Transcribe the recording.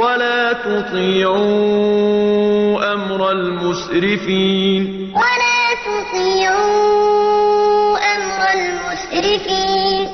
ولا تطيعوا أمر المسرفين. ولا تطيعوا أمر المسرفين.